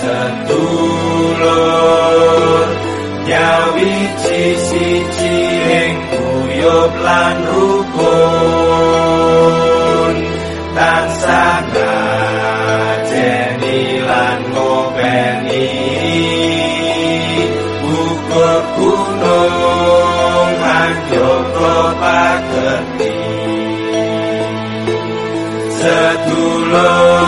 sedulur nyawi siji ing guyub lan rukun tansah gajeni lan ngopeni bukur gunung harjo kepagerti sedulur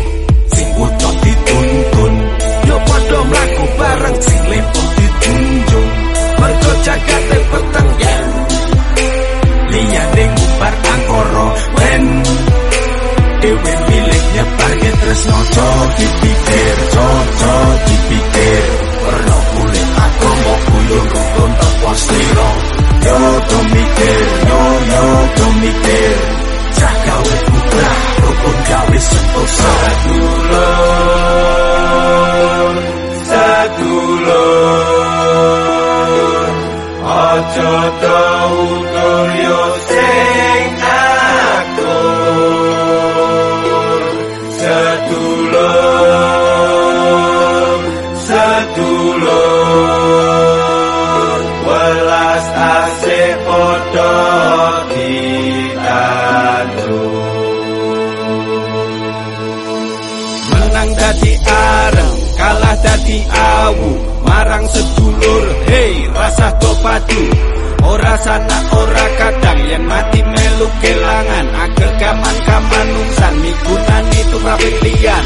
sedulur ojo tau yo sing aku sedulur sedulur welas asih padha ditandu Menang dadi areng, kalah dadi awu Marang sedulur, hei rasa do padu Ora sana ora kadang. Yen mati melu kelangan. Kaman nungsan migunani tumraping liyan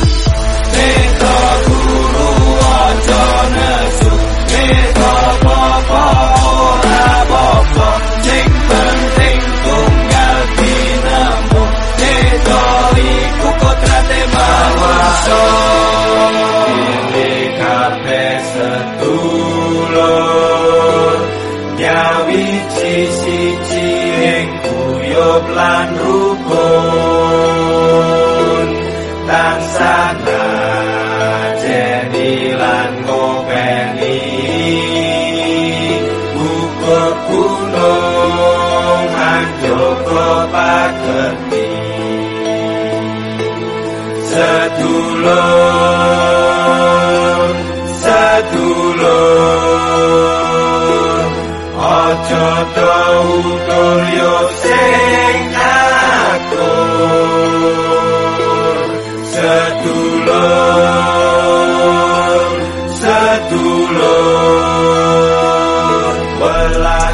Soko pakerti Sedulur Sedulur. Ojo tau Turyo sing akur. Sedulur Sedulur. Belah